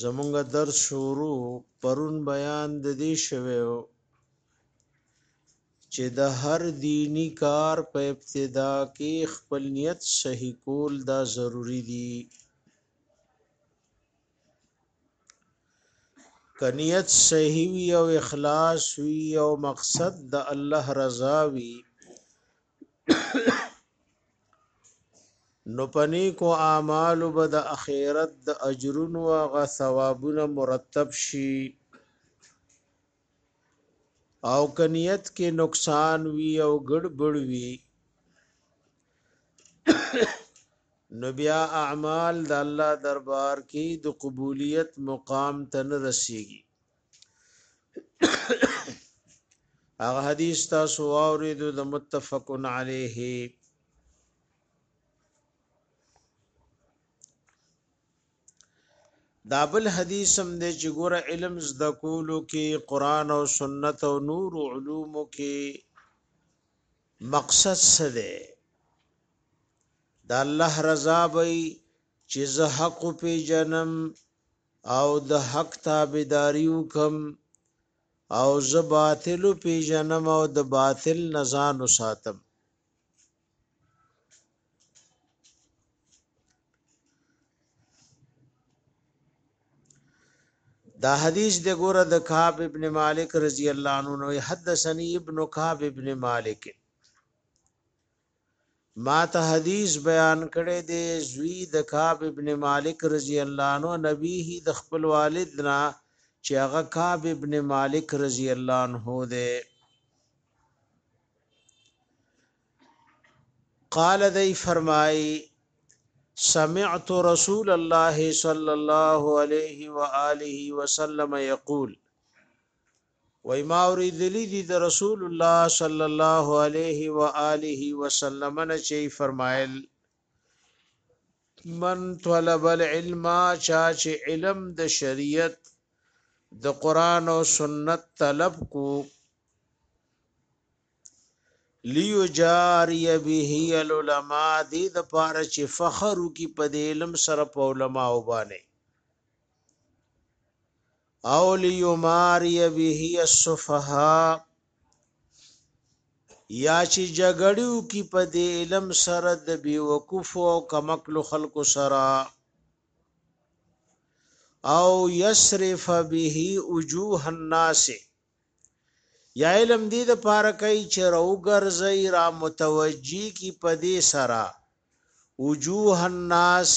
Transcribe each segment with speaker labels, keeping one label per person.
Speaker 1: زمونږ درس شروع پرون بیان د دې شوه چې د هر دینی کار په ابتدا کې خپل نیت صحیح کول دا ضروری دی کنیت صحیح وی او اخلاص وی او مقصد د الله رضا وی نو پنی کو اعمال به د اخرت د اجرونو غ ثوابونه مرتب شي او کنیت کې نقصان وی او ګډبړ وی نو بیا اعمال د الله دربار کې د قبولیت مقام ته نه رسیږي هغه حدیث تاسو اوریدو د متفقن علیه دا بل حدیث هم دی چې ګوره علم زده کولو کې قران او سنت او نور علومو کې مقصد څه دی دا الله رضا به چې زه حق په جنم او د حق تابعداري وکم او زه باطل پیژنم او د باطل نه ځان وساتم دا حدیث د ګوره د کعب ابن مالک رضی الله عنه نو حدثني ابن کعب ابن مالک ماته حدیث بیان کړي دي زوی د کعب ابن مالک رضی الله عنه نبیه د خپل والد نه چې هغه کعب ابن مالک رضی الله عنه ده قال دی فرمای سمعت رسول الله صلی الله علیه و آله وسلم یقول وای ما اوریدلی دی د رسول الله صلی الله علیه و آله وسلم نه چی فرمایل من طلب العلم چا چې علم د شریعت د قران او سنت طلب کو لیجاری به العلماء دې د پاره چې فخر کی په علم سره په علماء وبانه او ليماری به السفهاء یا چې جګړیو کې په دې علم سره د بیوقوف او کمکل خلکو سره او یصرف به وجوه الناس یا علم دې د پاره کوي چې روګرځي را متوجي کی پدې سرا وجوه الناس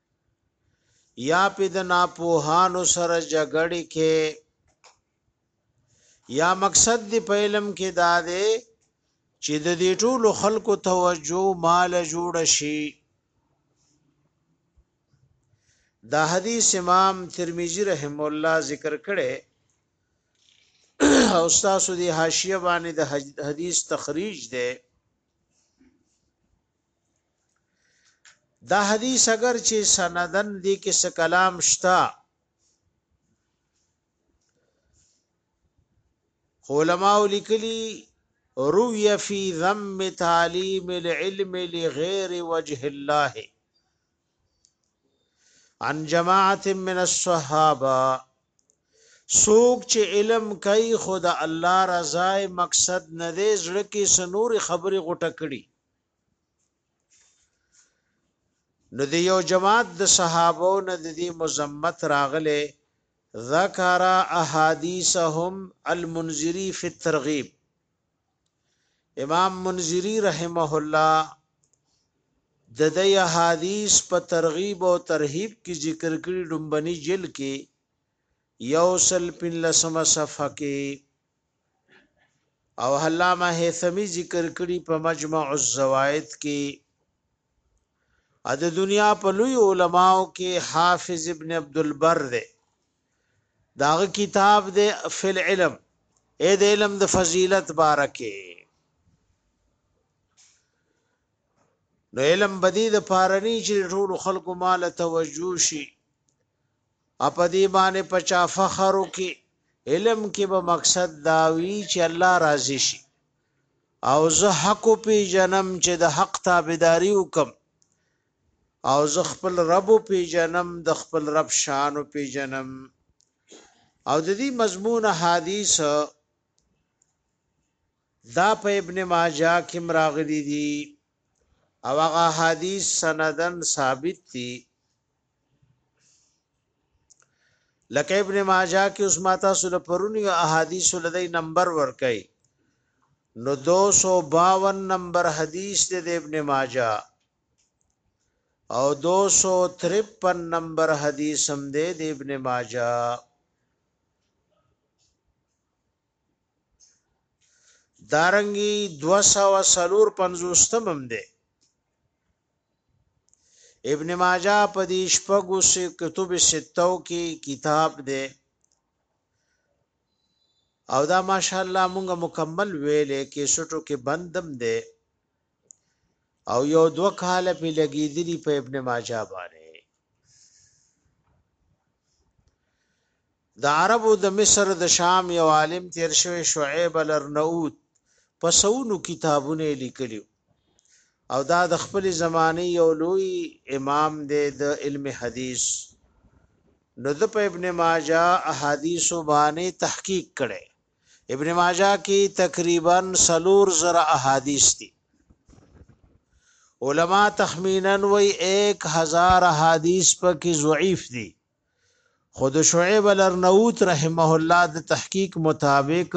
Speaker 1: یا په د ناپوهانو سره جګړې کې یا مقصد دی په علم کې دا دی چې د دې ټولو خلکو توجه مال جوړ شي دا حدیث امام ترمذی رحم الله ذکر کړي او تاسو دی حاشیه باندې د حدیث تخریج ده دا حدیث اگر چې سندن دی کې څه کلام شتا علماء لیکلی روی فی ذم تعلیم العلم لغیر وجه الله عن جماعت من الصحابه سوک چې علم کوي خدا الله رضای مقصد نه دی زړه کې سنوري خبري غټه کړي نو دی یو جماعت د صحابو نه د دې مزمت راغله ذکر احادیثهم المنذری فی الترغیب امام منذری رحمه الله د دې احادیث په ترغیب او ترهیب کې ذکر کړي ډومبني جل کې یو سل پن لسمه صفحه کې او علامه هیثمی ذکر کړي په مجمع الزوائد کې ا د دنیا په لوی علماو کې حافظ ابن عبد البر دی داغه کتاب دی فل علم اې د علم د فضیلت بارکه نو علم بدی د پارنی چې ټول خلکو مال توجه شي او په دې باندې په چا فخر وکي علم کې به مقصد دا وي چې الله راضي شي او زه حق په جنم چې د حق تابعداري وکم او زه خپل رب په جنم د خپل رب شان په جنم او د دې مضمون حدیث دا په ابن ماجه کې مراغلي دي او هغه حدیث سندن ثابت دي لکه ابن ماجه کې اوس ما تاسو له پرونی احادیث لدی نمبر ورکای نو 252 نمبر حدیث دی د ابن ماجه او 253 نمبر حدیث هم دی د ابن ماجه دارنګي 250 هم دی ابن ماجه په دې شپږو سه کتب ستو کې کتاب دی او دا ماشاءالله مونږه مکمل ویلې کې سټو کې بندم دی او یو دو کال په لګیدلی په ابن ماجه باندې د عربو د مصر د شام یو عالم تیر شوی شعیب الارنؤوط په سونو کتابونه یې لیکلي او دا د خپلې زمانې یو لوی امام دی د علم حدیث نو د په ابن ماجه احادیث باندې تحقیق کړي ابن ماجه کې تقریبا سلور زر احادیث دي علما تخمینا وی 1000 احادیث پکې ضعیف دي خو د شعیب الارنوت رحمه الله د تحقیق مطابق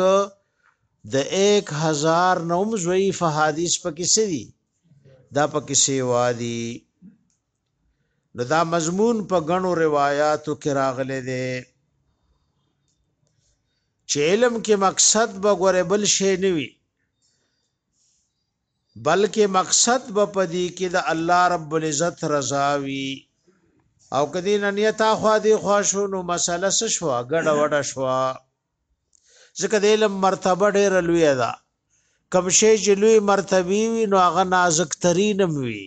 Speaker 1: د 1000 نوم ضعیف حدیث پکې سری دا پکې سیوا دي نو دا مضمون په غنو روایتو کې راغلي دي چې علم کې مقصد به غره بل شي نه وي بلکه مقصد به پدی کې د الله رب العزت رضا وی او کدی نه نیت اخوا دی خوا شو نو مسله څه شو ګډه وډه شو ځکه د علم مرتبه ډیره لوی ده کوم شی چې لوی مرتبه وي نو هغه نازک ترینم وي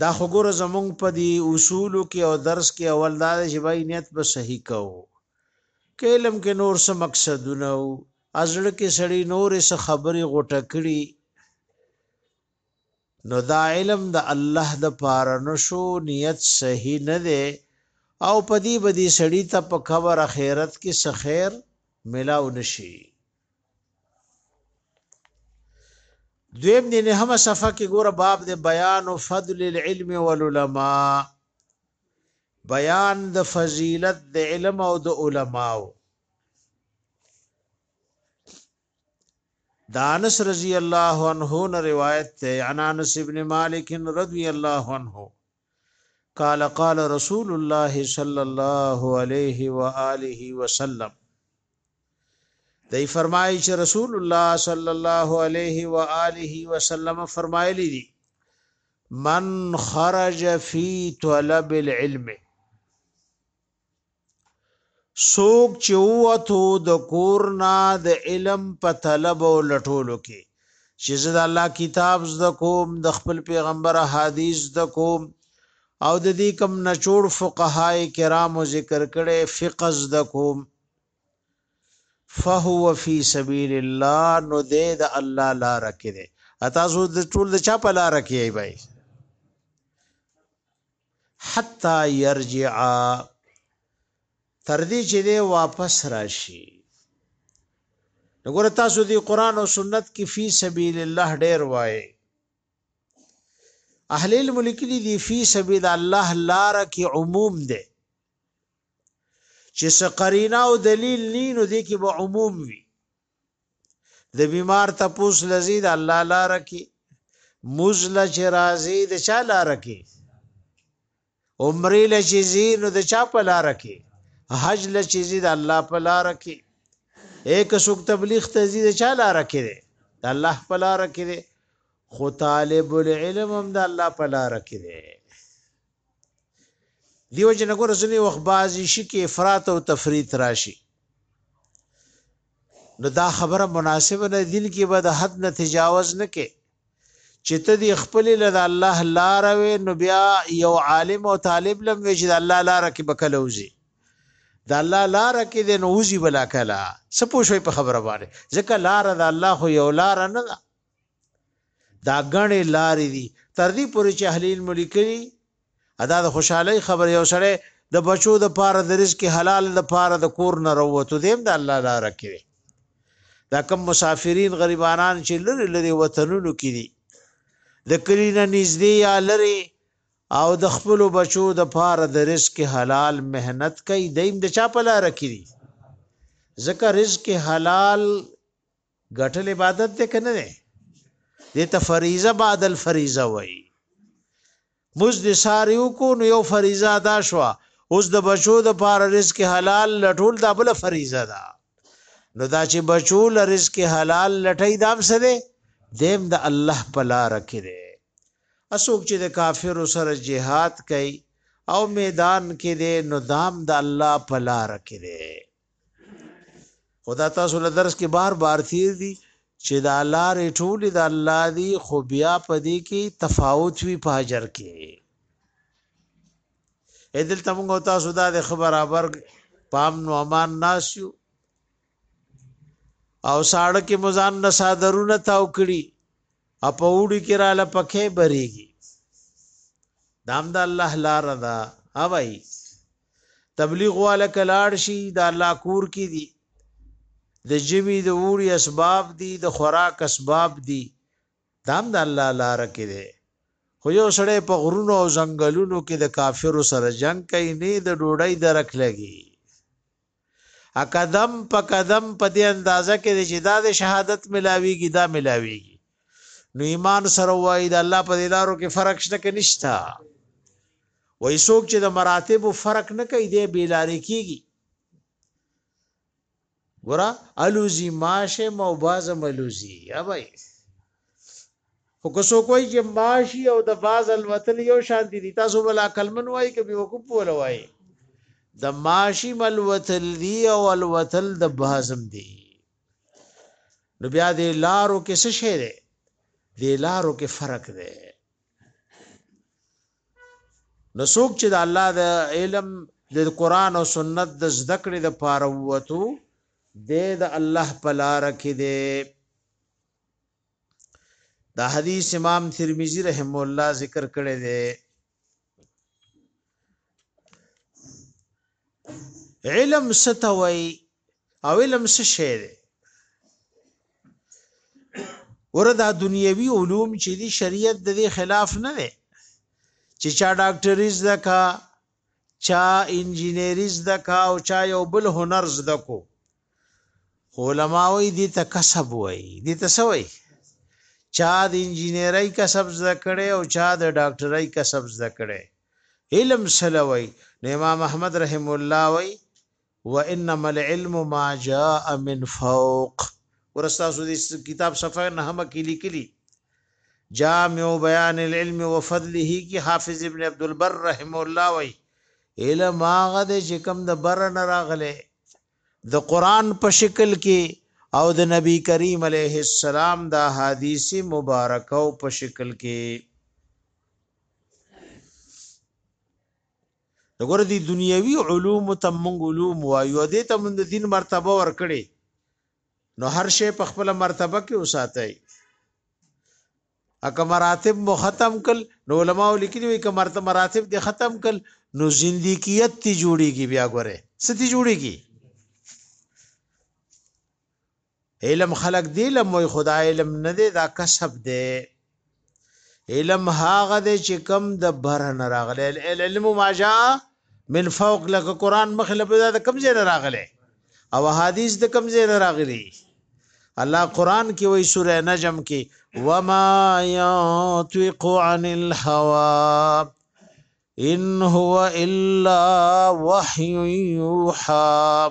Speaker 1: دا خو ګور زمونږ په دی اصول کې او درس کې اول دا چې بای نیت به صحیح کو کلم کې نور څه مقصدونه او ازړ کې سړی نور څه خبري غټه کړي نو دا علم د الله د پاره نشو نیت صحیح نه دی او پدی بدی سړی ته په خبر اخرت کې څه خیر ملاو نشي دویم دی نه هم صفه کې ګوره باب د بیان او فضل العلم والعلماء بیان د فضیلت د علم او د علماو دانس رضی الله عنه نه روایت ته عن انس ابن مالک رضی الله عنه قال قال رسول الله صلی الله علیه و آله وسلم دی فرمایي چې رسول الله صلی الله علیه و آله وسلم فرمایلی دي من خرج فی طلب العلم سوک چې ووتو د کور نه د علم په طلب او لټولو کې چې زه د الله کتاب زده کوم د خپل پیغمبر حدیث زده کوم او د دې کم نچوړ فقهای کرامو ذکر کړي فقه زده کوم فهو فی سبیل الله نو دې د الله لار کې دي اته زو د ټول د چا په لار کې ای بای حتی یرجعا تر دې چې دی واپس راشي نګور تاسو دی قران او سنت کې فی سبیل الله ډیر وای اهل علم لیکلي دی فی سبیل الله لار کې عموم دی چې سقرینا او دلیل نینو دی کې به عموم وي د بیمار تپوس لذي د الله لار کې مزل چې راځي د چا لار کې عمرې لچې زی نو د چا په لار کې حج لچې زی د الله په لار کې ایک سوک تبلیغ ته زی د چا لار کې دی د الله په لار کې دی خو طالب العلم هم د الله په لار کې دی دیو جن ګور ځنی وخت بازی شي کې افراط او تفریط راشي نو دا خبره مناسبه نه دین کې به د حد نه تجاوز نه کې چې ته دی خپل له الله لار وې نو بیا یو عالم او طالب لم وې چې د الله لار کې بکله وزي د الله لار کې د نوزي بلا کلا سپو شوي په خبره باندې ځکه لار د الله خو یو لار نه ده دا غنې لارې دي تر دې پورې چې اهل علم لیکلي ادا د خوشحالي خبر یو سره د بچو د پاره د رزق حلال د پاره د کور نه وروته دیم د الله لار کړي دا کم مسافرین غریبانان چې لری لری وطنونو کې دي د کلینه نږدې یا لری او د خپل بچو د پاره د رزق حلال مهنت کوي دیم د چا په لار کړي ځکه رزق حلال ګټل عبادت دی کنه دی دې ته فریضه بعد الفریضه وای مز د ساریو کو نو یو فریضه ادا شو اوس د بچو د پار رزق حلال لټول دا بل فریضه ده نو دا چې بچو ل رزق حلال لټای دام سره دیم د الله په لار کې دی اسوک چې د کافر سره جهاد کوي او میدان کې دی نو دام د الله په لار کې دی خدا تاسو له درس کې بار بار تیر دي چې دا لارې ټولې د الله دی خو بیا په دې کې تفاوت وی په اجر کې اې دلته موږ تاسو دا د خبر ابر پام نو امان ناسیو او ساړه کې مزان نه صادرونه تاو کړی اپا وړي کې را لپکه بریږي دام د الله لار ده اوای تبلیغ والا کلاړ شي د الله کور کې دي د جمی د وړي اسباب دي د خوراک اسباب دي دام د الله لار کې دي خو یو سړی په غرونو او ځنګلونو کې د کافرو سره جنگ کوي نه د ډوډۍ درک لګي اقدم په قدم په دې اندازه کې چې دا د شهادت ملاويږي دا ملاويږي نو ایمان سره وای د الله په لارو کې فرق شته کې نشتا وای څوک چې د مراتب فرق نه کوي دی بیلاری کیږي ګورا الوزی ماشه موباز ملوزی یا بھائی خو که څوک وایي چې ماشي او د باز الوتل یو شان دي تاسو بل عقلمن وایي که بیوقوف ولا وایي د ماشي ملوتل دي او الوتل د بازم دي نو بیا د لارو کې څه شی دی د لارو کې فرق دی نو څوک چې د الله د علم د قران او سنت د زده کړې د پاره وته د الله په لار کې دی دا حدیث امام ترمذی رحم الله ذکر کړی دی علم ستوي او علم څه شی دی وردا دنیوي علوم چې دی شریعت د خلاف نه دی چې چا ډاکټري زده کا چا انجینری زده کا او چا یو بل هنر زده کو علماوی دي ته کسب وای دي ته سوي چا د انجینری کسب زده کړي او چا د ډاکټرۍ کسب زده کړي علم سلوي نو امام احمد رحم الله وای وانما العلم ما جاء من فوق ګوره ستاسو د کتاب صفحه نهمه کې لیکلي جامع بیان العلم وفضله کې حافظ ابن عبد البر رحم الله وی علم هغه د چې کوم د بر نه راغله د قران په شکل کې او د نبی کریم علیه السلام د حدیث مبارکه په شکل کې دغه دي دنیوي علوم ته مونږ علوم وایو دې ته مونږ دین مرتبه ورکړي نو هر شی په خپل مرتبه کې وساتای اکه مراتب مو ختم کل نو علما لیکلي وي که مرتبه مراتب دې ختم کل نو زندگیت تی جوړیږي بیا ګوره ستي جوړیږي علم خلق دی علم وای خدا علم نه دی دا کسب دی علم هاغه دی چې کم د بره نه راغلی العلم ما جاء من فوق لکه قران مخله په دا کم ځای نه راغلی او حدیث د کم ځای نه راغلی الله قران کې وای سوره نجم کې وما ينطق عن الهوى ان هو الا وحي يوحى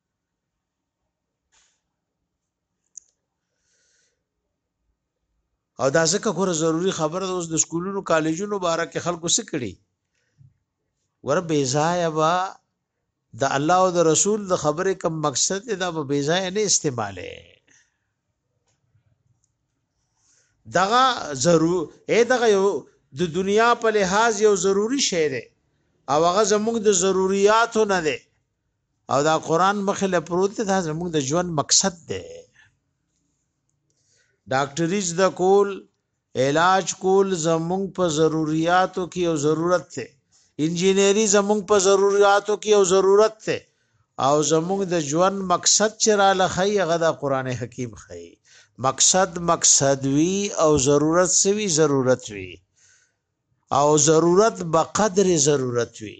Speaker 1: او دا ځکه ګوره ضروری خبره ده اوس د سکولونو کالجونو باره کې خلکو څه کړي ور بې ځایه به د الله او د رسول د خبرې کوم مقصد دا به بې ځایه نه استعماله دغه ضرور اے دغه یو د دنیا په لحاظ یو ضروری شی دی او هغه زموږ د ضرورتو نه دی او دا قران مخې له پروت دی دا زموږ د ژوند مقصد دی ډاکټري زده کول علاج کول زموږ په ضرورتو کې یو ضرورت دی انجینری زموږ په ضرورتو کې یو ضرورت دی او زموږ د ژوند مقصد چې را لخی هغه د قران حکیم خی مقصد مقصد وی او ضرورت سوی ضرورت وی او ضرورت بقدر ضرورت وی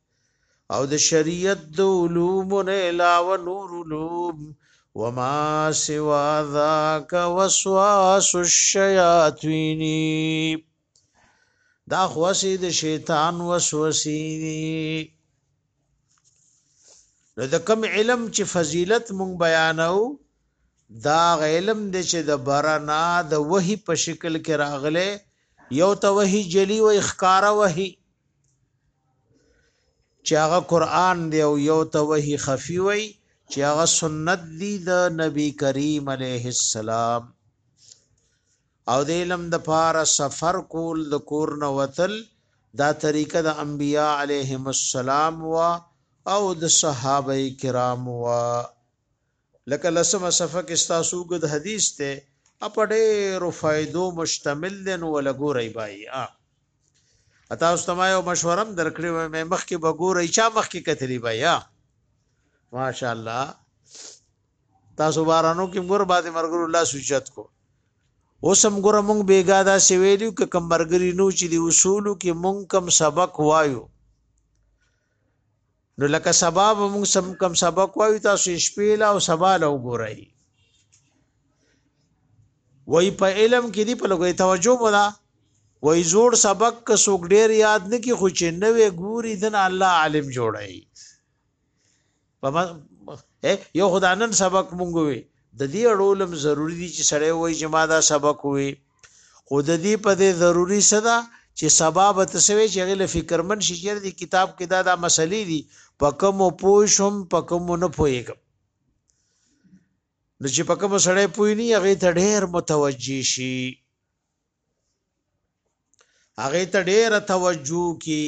Speaker 1: او د شریعت د علوم نه علاوه نور علوم وما سوا ذاک وسواس الشیاطین دا خوسی د شیطان وسوسی نو د کم علم چې فضیلت مونږ بیانو دا علم د چې د برنا د وਹੀ په شکل کې راغله یو ته وਹੀ جلی وې ښکارا وਹੀ چې هغه قران دی او یو ته وحی خفی وای چې هغه سنت دی د نبی کریم علیه السلام او د علم د پاره سفر کول د کور نه وتل دا طریقه د انبیا علیهم السلام وا او د صحابه کرام وا لکه لسمه صفحه کې ستاسو اوږد حدیث دی په ډېرو فایدو مشتمل دی نو ولګورئ بای ا تاسو ته ما یو مشوره هم درکړې وه مې مخکې به ګورئ چا مخکې کتلی بای ا ماشاءالله تاسو بارانو کې مور باندې مرګرو الله سوچت کو اوس هم ګره مونږ بیګا دا سی ویلو ک کم مرګری نو چې دی اصول کې مونږ کم سبق وایو نو لکه سبا به موږ سم کم سبق وایو تاسو شپې لا او سبا لا وګورئ وای په علم کې دی په لګوي توجه مولا وای زوړ سبق که څوک ډیر یاد نه کی خو چې نوې ګوري دن الله عالم جوړای په یو خدانن سبق مونږ وي د دې اړول هم ضروري دي چې سړی وایي چې ما دا سبق ووی خو د دې په دې ضروري څه ده چې سبا به ته سوی چې هغې له فکرمن شي چېرې دې کتاب کې دا دا مسلې دي په کومو پوه شوم په کومو نه پوهېږم نو چې په کومو سړی پوه نه هغې ته ډېر متوجه شي هغې ته ډېره توجه کړي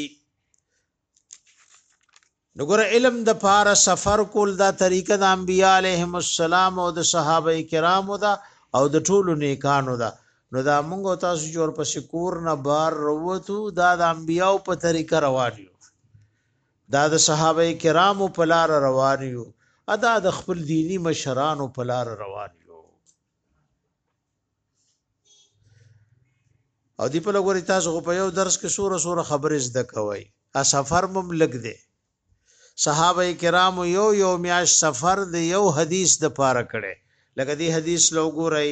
Speaker 1: نګور علم د پاره سفر کول دا طریقه د انبیاء علیهم السلام او د صحابه کرامو دا او د ټولو نیکانو دا نو دا موږ تاسو جوړ پس کور نه بار وروتو دا د انبیاء په طریقه روان یو دا د صحابه کرامو په لار روان یو ادا د خپل دینی مشرانو په لار روان یو او دی په لګوري تاسو په یو درس کې سوره سوره خبرې زده کوي ا سفر مم لګ دی صحابه کرام یو یو میاش سفر دی یو حدیث د پاره کړي لکه دی حدیث لوګورای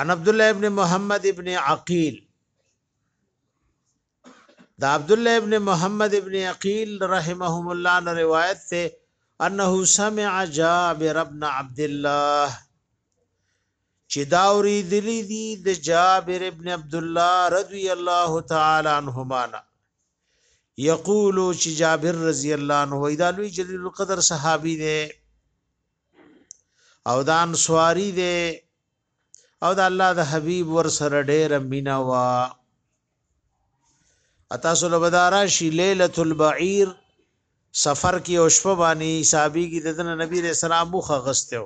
Speaker 1: ان عبد الله ابن محمد ابن عقیل د عبد الله ابن محمد ابن عقيل رحمهم الله نه روایت ته انه سمع جابر ابن عبد الله چې دا اوریدلی دی د جابر ابن عبد الله رضی الله تعالی عنهما یقول چې جابر رضی الله عنه وای دا لوی جلیل القدر صحابي دی او دا انصاری دی او د الله د حبيب ور سره ډېره مینا وا اتا سول بدارا شی ليله البعير سفر کې او شپه باندې حسابي کې د نبی رسول الله مخه غستو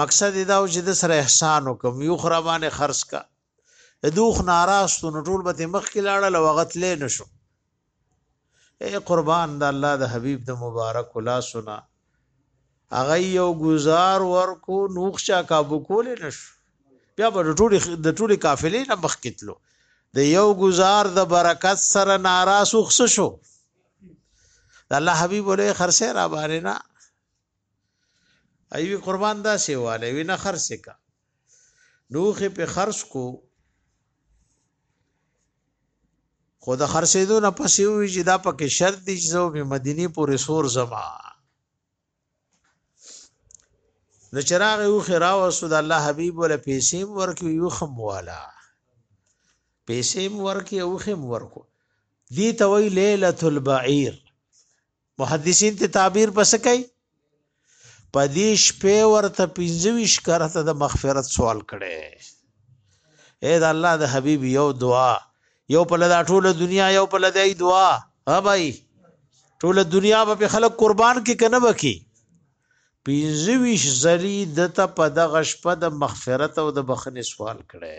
Speaker 1: مقصد دا و چې د سره احسان وکم یو خره باندې خرڅ کا دوخ ناراستو نټول به مخ کې لاړل وغت لې نشو اے قربان د الله د حبیب د مبارک لاسو نه هغه یو گزار ورکو نوخ چا کابو کول نشو بیا به ټول د ټول قافلې نه مخ کتلو د یو گزار د برکت سره ناراض وخص شو د الله حبیب له خرسه را باندې نه ایوی قربان دا سیواله وی نه خرڅ کا نوخه په خرڅ کو خو د خرڅېدو نه پسې وی چې دا پکې شرط دي چې زو به مدینه پورې سور زما نو چراغ یو خرا وسو د الله حبیب ول پیسې ورکو یو خم والا پیسې ورکو یو خم ورکو دی ته وی ليله البعير محدثین ته تعبیر پس کوي په دې شپه ورته 25 کرته د مغفرت سوال کړي اے دا الله د حبیب یو دعا یو په لدا ټوله دنیا یو په لدا ای دعا ها بھائی ټوله دنیا به خلک قربان کې کنه وکي 25 زری د ته په دغه شپه د مغفرت او د بخنې سوال کړي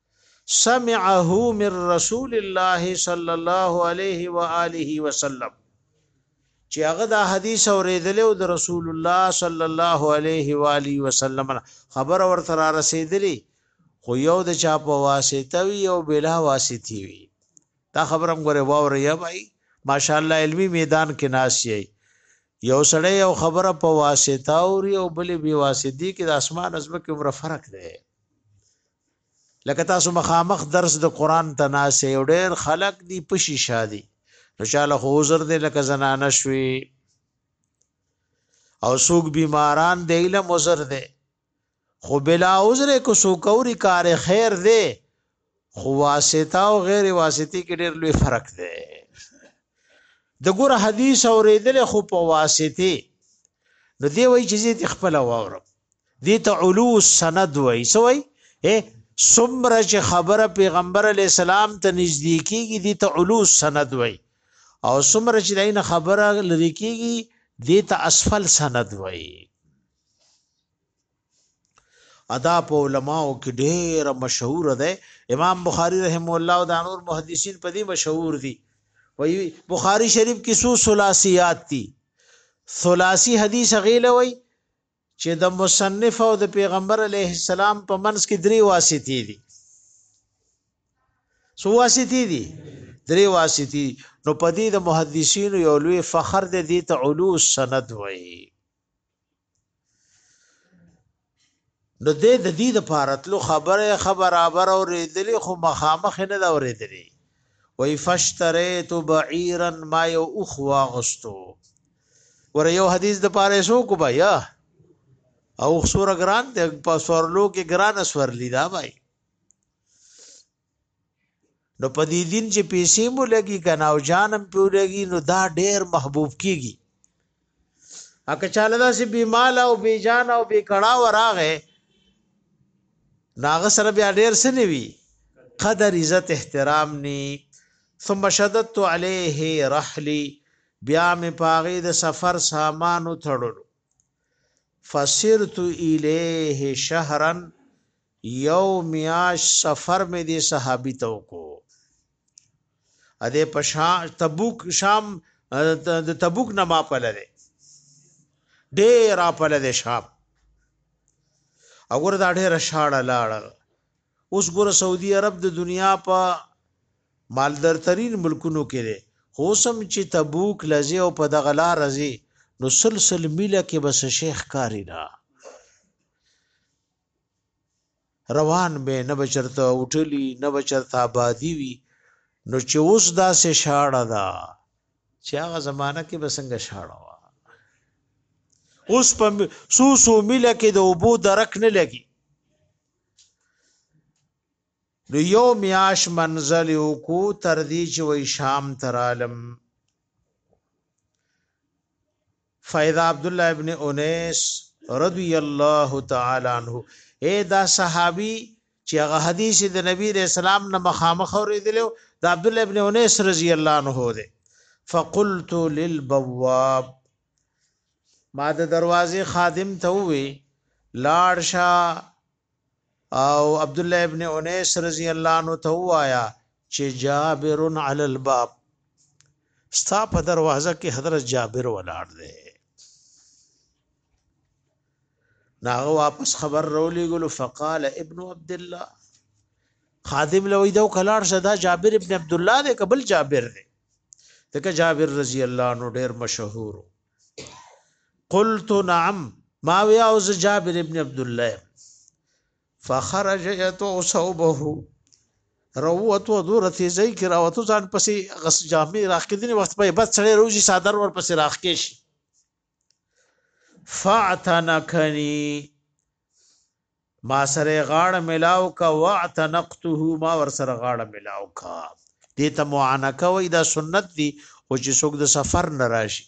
Speaker 1: سمعه من رسول الله صلی الله علیه و آله وسلم چې هغه دا حدیث اوریدل او د رسول الله صلی الله علیه و آله وسلم خبر ورته را رسیدلی خو یو د چا په واسطه وی او بلا واسطه وی دا خبرم غره واور یا بھائی ماشاءالله علمی میدان کې ناس یی یو سړی یو خبره په واسطه او بل بی واسطه کې د اسمان ازمکه عمر فرق دی لکه تاسو مخامخ درس د قران ته ناسه یو ډیر خلق دی پشي شادي نو چاله خو عذر دی لکه زنانه شوي او سوق بیماران دی علم عذر دی خو بلا عذر کو سوکوري کار خیر دی خو واسطه او غیر واسطي کې ډېر لوی فرق دی د ګور حدیث اوریدل خو په واسطه نو دی وای چې زه خپل واورم دي ته علو سند وای سوای اے سمره چې خبره پیغمبر علی السلام ته نږدې کیږي دي ته علو سند وای او سمره چې دینه خبره لری کیږي دي ته اسفل سند وای ادا په علماو کې ډېر مشهور دی امام بخاری رحم الله او دا نور محدثین په دې مشهور دي وی بخاری شریف کې سو ثلاثیات دي ثلاثی حدیث غیله وی چې د مصنف او د پیغمبر علیه السلام په منځ کې درې واسطې دي سو واسطې دي درې واسطې نو په دې د محدثینو یو لوی فخر دی دې ته علو سند وایي نو د دې د دې د پارتلو خبره خبره بر اورېدلې خو مخامخ نه دا اورېدلې وای فشتریت بعیرا ما یو اخ واغستو ور یو حدیث د پاره سو کو بیا او سور ګران د په سورلو کې ګران سورلی دا بای نو په دې دین چې پیسې مو لګي کنه او جانم په لګي نو دا ډیر محبوب کیږي اکه چاله دا سي بي مال او بي جان او بي کړه وراغه ناغه سره بیا ډیر سني وي قدر عزت احترام ني ثم شددت عليه رحلي بیا می پاغي د سفر سامان تړلو فسرت الیه شهرا یو میاشت سفر مې دې صحابي ته وکړو ا دې په شا تبوک شام د تبوک نه ما پله دی ډېر را پله دی شام وګوره دا ډېره شاړه لاړه اوس ګوره سعودي عرب د دنیا په مالدارترین ملکونو کې دی خو سم چې تبوک لځي او په دغه لار راځي نو سلسل میله کې بس شیخ کاری نه روان به نه بچرته اوټلی نه بچرته آبادی وی نو چې اوس دا سه شاړه ده چې هغه زمانہ کې بسنګ شاړه وا اوس په سو سو مل کې د اوبو درک نه لګي نو یو میاش منزل یو کو تر دې چې وای شام ترالم فیض عبد الله ابن انیس رضی الله تعالی عنہ اے دا صحابي چې هغه حدیث د نبی رسول الله نه مخامخ اوریدل دا عبد الله ابن انیس رضی الله عنه دی فقلت للبواب ما د دروازې خادم ته وی لاړ شه او عبد الله ابن انیس رضی الله عنه ته وایا چې جابر علی الباب ستا په دروازه کې حضرت جابر ولاړ دی ناغه واپس خبر رولې ګلو فقال ابن عبد الله خادم لوي دو کلار شدا جابر ابن عبد الله دې قبل جابر دې دغه جابر رضی الله عنه ډېر مشهور قلت نعم ما وی او ز جابر ابن عبد الله فخرج يتو صوبه روت و دور تی زی کی راوتو ځان پسې غس جامې راخې دني وخت په بد سړی روزي صادر ور پسې راخې شي فاعتنکنی ما سره غاړه ملاو کا واعتنقته ما ور سره غاړه ملاو کا دې ته معانکه وای دا سنت دی خو چې څوک د سفر نه راشي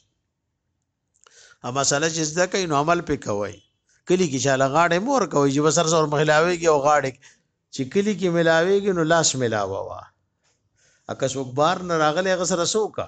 Speaker 1: ا مسله چې زده کوي نو عمل پې کوي کلی کې چاله غاړه مور کوي چې بسر سره مخلاويږي او غاړه چې کلی کې ملاويږي نو لاس ملاوا وا اکه څوک بار نه راغلي غسر سوکا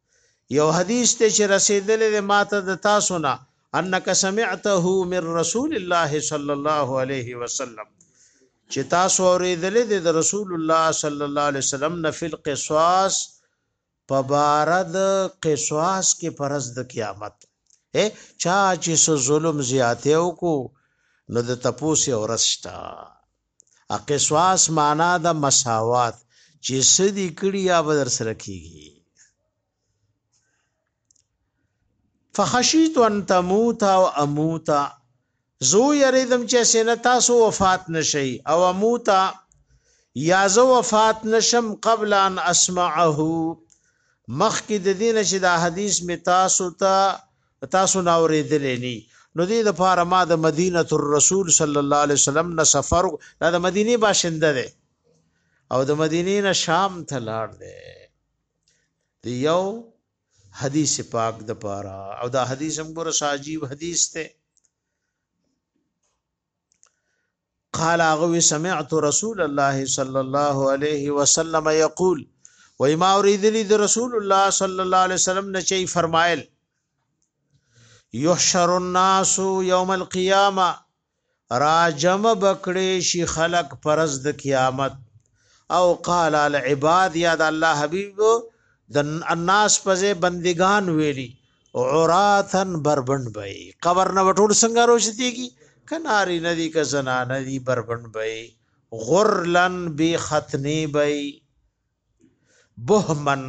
Speaker 1: یو حدیث ته چې رسیدلې ده ماته د تاسو نه انک سمعته من رسول الله صلی الله علیه وسلم چې تاسو اورېدلې ده د رسول الله صلی الله علیه وسلم نه فل قصاص په بارد قصاص کې پرز د قیامت اے چا چې ظلم زیاته وکړو نو د تپوس ورستا اقصاص معنا د مساوات چې سدي کړي یا بدر سره کیږي فخشیت ان تموت او اموت زو یریدم چې سینه تاسو وفات نشي او اموت یا زو وفات نشم قبل ان اسمعه مخکې د دین چې دا حدیث می تاسو ته د تاسو نه اورېدلې ني نو دې د پاره ما د مدینه الرسول صلی الله علیه وسلم نه سفر دا د مدینه باشنده ده او د مدینه نه شام ته لاړ دی د یو حدیث پاک د پاره او دا حدیث هم ګور ساجیب حدیث ته قال اغوي سمعت رسول الله صلى الله عليه وسلم يقول وای ما اوریدلی د رسول الله صلی الله علیه وسلم نه چي فرمایل یحشر الناس یوم القیامه راجم بکړي شي خلق پرز د قیامت او قال العباد یا د الله حبیب د الناس پځه بندگان ویلي عراتن بربند به قبر نه ټول څنګه روشتيږي کناری نه دي که زنانه دي بربند به غرلن به ختنی به بهمن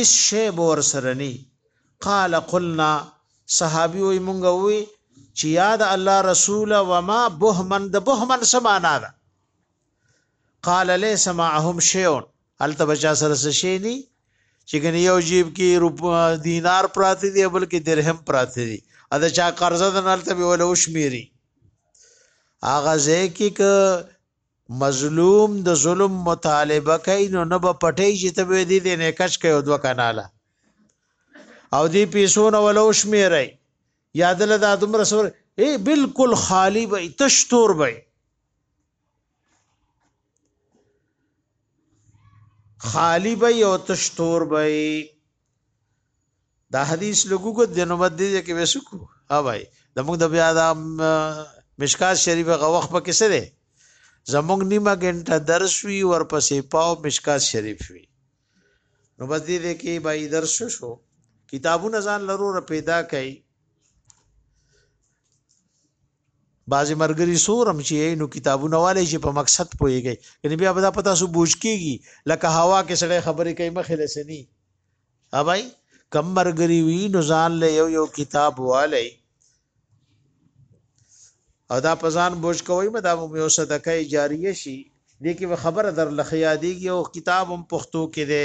Speaker 1: اس شی بور سرنی قال قلنا صحابي وي مونږ وي چې یاد الله رسول و ما بهمن د بهمن سمانا ده قال ليس معهم شيء هلته بچا سره څه شي ني چې ګنې یو جیب کې روپ دینار پراته دي بل کې درهم پراته دي ا د چا قرضه د نلته به ولا وشميري اغه ځکه ک مظلوم د ظلم مطالبه کوي نو نه به پټي چې ته به دي دې نه کچ کوي دوه کاناله او دې پیسو نه ولا وشميري یادله د ادم رسول ای بالکل خالی به تشتور به خالی به یو تشتور به دا حدیث لګو کو دنو باندې کې وسکو ها بھائی د موږ د بیا دا مشکات شریف غوخ په کې سره زموږ نیمه ګنټه درس وی ورپسې پاو مشکات شریف وی نو بس دې دې کې بای درس شو کتابونه ځان لرو پیدا کړي بعضی مرګری سورم چې نو کتابونه والي چې په مقصد پويږي کني بیا به دا پتا سو بوج کیږي لکه هوا کې سړی خبرې کوي مخې لسني ها بھائی کم مرګری وی نو ځان له یو یو کتاب والي او دا پزان بوج کوي مدا مو یو صدقه جاریه شي دې کې خبره در لخیا دیږي او کتاب هم پښتو کې ده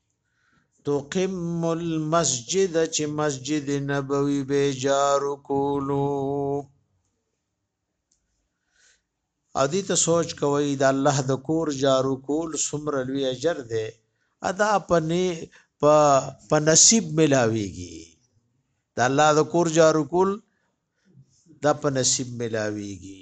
Speaker 1: تقم المسجد چې مسجد نبوي به جار کولو ادي ته سوچ کوي د الله د کور جارو کول سمر لوی اجر ده ادا پني په په نصیب ملاويږي د الله د کور جارو کول دا په نصیب ملاويږي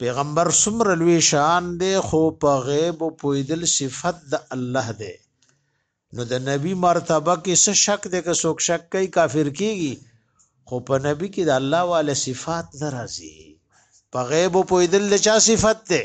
Speaker 1: پیغمبر څومره لوی شان دی خو په غیب پویدل صفت د الله دی نو د نبی مرتبه کې څه شک دی که څوک شک کوي کافر کیږي خو په نبی کې د الله والا صفات ناراضي په غیب پویدل د چا صفت دی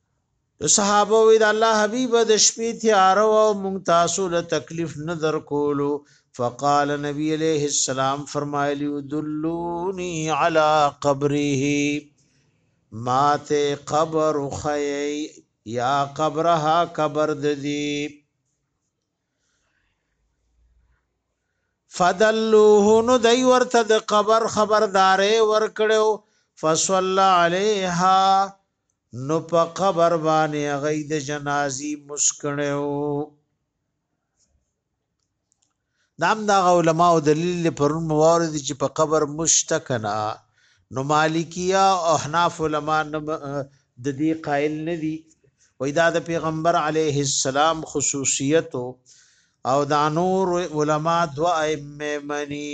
Speaker 1: نو صحابه وی د الله حبیب د شپې تیار او مونږ تاسو له تکلیف نه درکولو فقال نبی علیہ السلام فرمایلی دلونی علی قبره مات قبر خی یا قبرها قبر ددی فدلوه نو دای ورته د قبر خبردارې ورکړو فصلى عليها نو په قبر باندې هغه د جنازي مسکړو دام دا علماء او دلیل پرون موارد چې په قبر مشتکنا نو مالکیا او احناف علما د دې قائل نه دي وای دا د پیغمبر علیه السلام خصوصیت او دا نور علما دو ائمه منی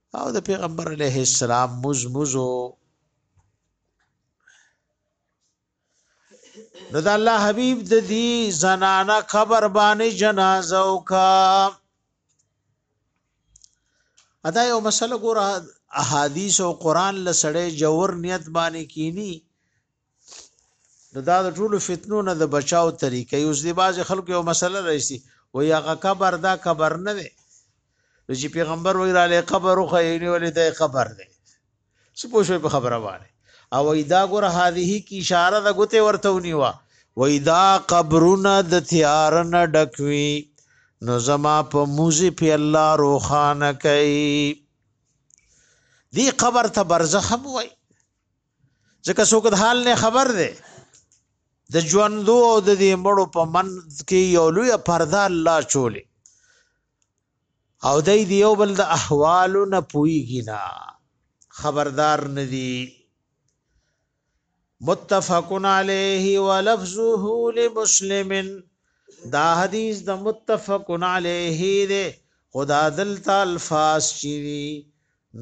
Speaker 1: او د پیغمبر علیه السلام مز مزو نو د الله حبیب د دې زنانه قبر باندې جنازه وکا ادا یو مسله ګور احادیث او قران لسړې جوور نیت باندې کینی نو دا د ټولو فتنو نه د بچاو طریقه یوز دی باز خلکو یو مسله راشي و یا غ قبر دا قبر نه دی چې پیغمبر وی را لې قبر خو یې نیولې د قبر دی څه پوه شوی په خبره باندې او ایدا ګور هذه کی اشاره د ګوته ورته ونیوا وېدا قبرونه د تیار نه ډکوي نو زما په موزي په الله روخانه کوي دی قبر ته برزخ هم وای ځکه څوک د حال نه خبر دی د ژوندو او د دې مړو په من کې یو لوی پرده الله چولې او دای دی یو بل د احوالو نه پويږي نه خبردار ندي متفقن علیه ولفظه لمسلم دا حدیث د متفقن علیه ده خدا دلتا الفاظ چی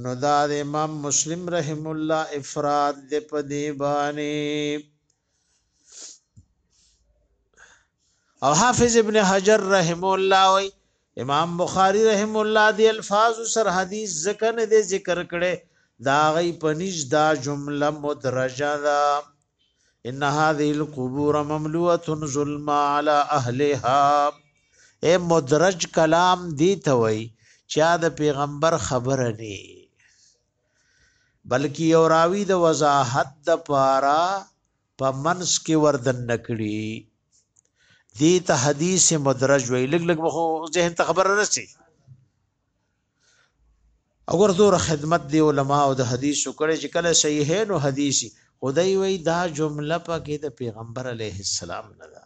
Speaker 1: نو دا د امام مسلم رحم الله افراد د پدی بانی او حافظ ابن حجر رحم الله وی امام بخاری رحم الله دی الفاظ سر حدیث ذکر نه دی ذکر کړي دا غي پنځ دا جمله مدرجه ده ان هذه القبور مملوءه ظلم على اهلها اے مدرج کلام دی ته وای چا د پیغمبر خبره نه بلکې یو راوی د وضاحت د پارا په منس کې وردن نکړي دی ته حدیث مدرج وی لګ لګ مخو ذهن ته خبره رسی اگر زور خدمت دی علماء او د حدیث کړي چې کله صحیحین او حدیثي خدای وی دا جمله پکې د پیغمبر علیه السلام نه ده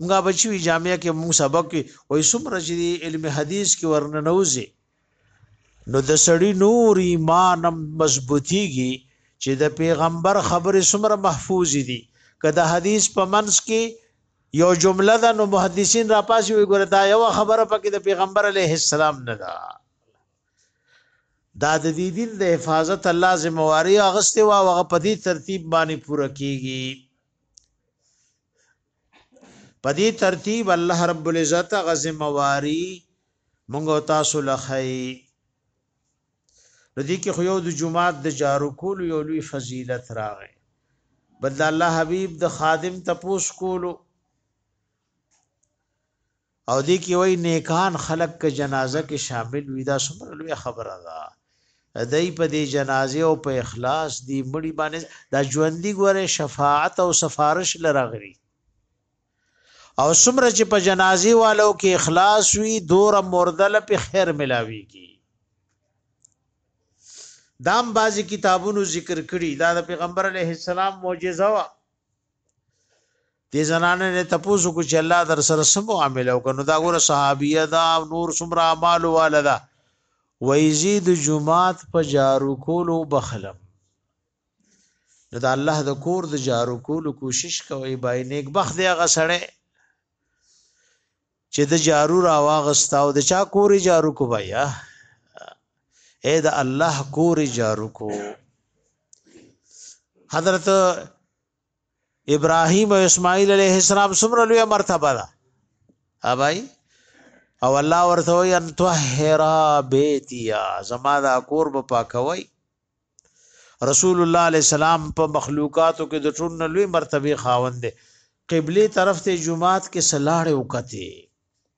Speaker 1: موږ بچوي جامعه کې موږ سبق وي وای سمره چې علم حدیث کې ورننوځي نو د سړی نور ایمان هم مضبوطیږي چې د پیغمبر خبرې څومره محفوظ دي که د حدیث په منځ کې یو جمله ده نو محدثین را پاسي وي ګوره دا یو خبره پکې د پیغمبر علیه السلام نه ده دا د دې دین د حفاظت الله ذمہواری اغسته وا وغه په دې ترتیب باندې پوره کیږي په دې ترتیب الله رب العزت غزمواري مونږ تاسو لخی ردی کې خو یو د جمعات د جارو کول یو لوی فضیلت راغی بل الله حبیب د خادم تپوس کولو او دې کې وای نیکان خلق که جنازه کې شامل وي دا څومره لوی خبره ده دای په دې جنازه او په اخلاص دی مړی باندې دا ژوندۍ ګوره شفاعت او سفارش لرغري او سمره چې په جنازي والو کې اخلاص وي دور مردل په خیر ملاوي کی دام بازي کتابونو ذکر کړي دا د پیغمبر علیه السلام معجزه وا دې زنانه نه تپوس وکړو چې الله در سره څه معامله وکړه نو دا ګوره صحابیه دا او نور څومره اعمال واله ده وایزي د جمعات په جارو کولو بخلم نو دا الله د کور د جارو کولو کوشش کوي بای نیک بخت دی هغه سړی چې د جارو را واغستا او د چا کور جارو کو بیا اے دا الله کور جارو کو حضرت ابراهيم او اسماعيل عليه السلام څومره لوی مرتبه ده اوبای او الله ورته وي ان طهرا بيتيا زما دا کور به پاکوي رسول الله عليه السلام په مخلوقاتو کې د ټول لوی مرتبه خاوند دی قبله طرف ته جمعات کې سلاړې وکته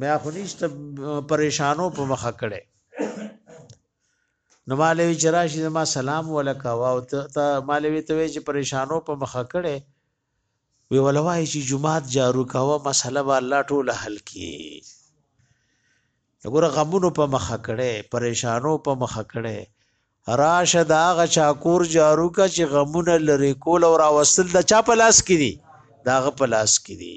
Speaker 1: بیا خو نشته پریشانو په مخه کړي نو مالوی چې راشي زما سلام ولکا او ته مالوی ته چې پریشانو په مخه کړي وی ولوای چې جمعات جارو کاوه مسله به الله ټول حل کی وګوره غمونو په مخه کړي پریشانو په مخه کړي راشه دا غ چاکور جارو کا چې غمونه لری کول او راوستل د چا په لاس کې دي دا غ په لاس کې دي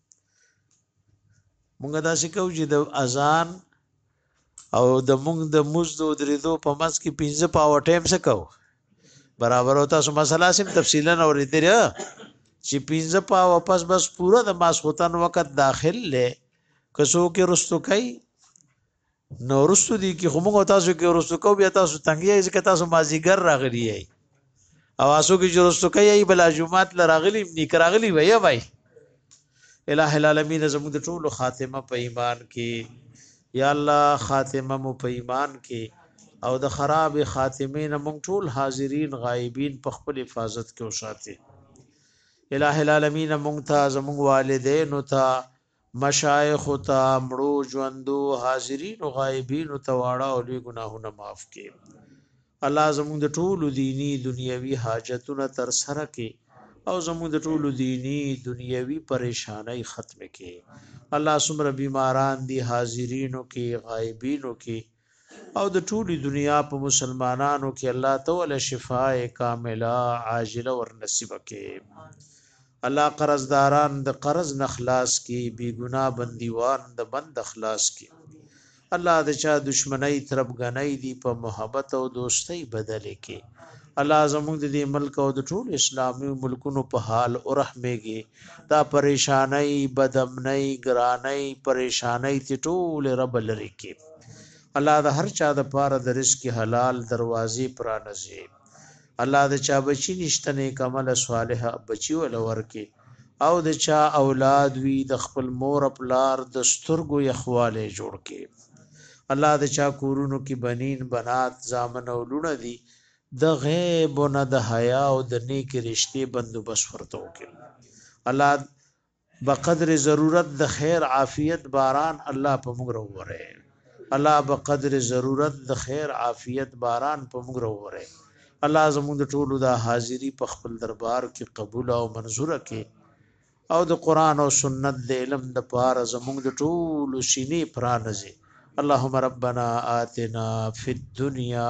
Speaker 1: مونږ دا سکو چې د اذان او د مونږ د مزدو درېدو په منځ کې پنځه پاو ټایم سکو برابر او تاسو مسله سم تفصیلا اوریدل چې پنځه پاو پس بس پورا د ماسختن وخت داخل لې کسو کې رستو کوي نو ورستو دي کې خو موږ تاسو کې ورستو کو بیا تاسو تنګي یې ځکه تاسو مازیګر راغلی یې او تاسو کې چې ورستو کوي بلا جمعات لراغلی نیک راغلی وي وای الہ العالمین زموږ د ټولو خاتمه په ایمان کې یا الله خاتمه مو په ایمان کې او د خراب خاتمه نه موږ ټول حاضرین غایبین په خپل حفاظت کې وساتي الہ العالمین موږ ته زموږ والدین او ته مشایخو ته، مړو، ژوندو، حاضرینو، غایبینو ته واړه او لوی ګناهونه معاف کړي. الله زموږ د ټولو دیني، دنیوي حاجتونه تر سره کړي او زموږ د ټولو دیني، دنیوي پریشانۍ ختمې کړي. الله څومره بیماران دي، حاضرینو کې، غایبینو کې، او د ټولی دنیا په مسلمانانو کې الله ته ول شفاء کامله عاجله ور نصیب کې الله قرضداران د قرض نخلاص کی بی ګنا بندیوان د بند خلاص کی الله د چا دشمنی ترپ غنۍ دی په محبت او دوستۍ بدل کې الله زموږ د دې ملک او د ټول اسلامي ملکونو په حال او رحمېږي دا پریشانای بدمنای ګرانای پریشانای تی ټول رب لری کی الله د هر چا د پاره د رزق حلال دروازې پرانځي الله د چا بچی نشته نه کمل صالح بچی ول ورکی او د چا اولاد وی د خپل مور پلار د سترګو یخواله جوړ کی الله د چا کورونو کې بنین بنات زامن او لونه دي د غیب نه د حیا او د نیکی رشتې بندوبست ورته وکړي الله بقدر ضرورت د خیر عافیت باران الله په موږ وروره الله بقدر ضرورت د خیر عافیت باران په موږ وروره الله زموږ د ټولو د حاضری په خپل دربار کې قبول او منزور کړي او د قران او سنت د علم د پاره زموږ د ټولو سینې پرانځي اللهم ربنا آتنا فی الدنیا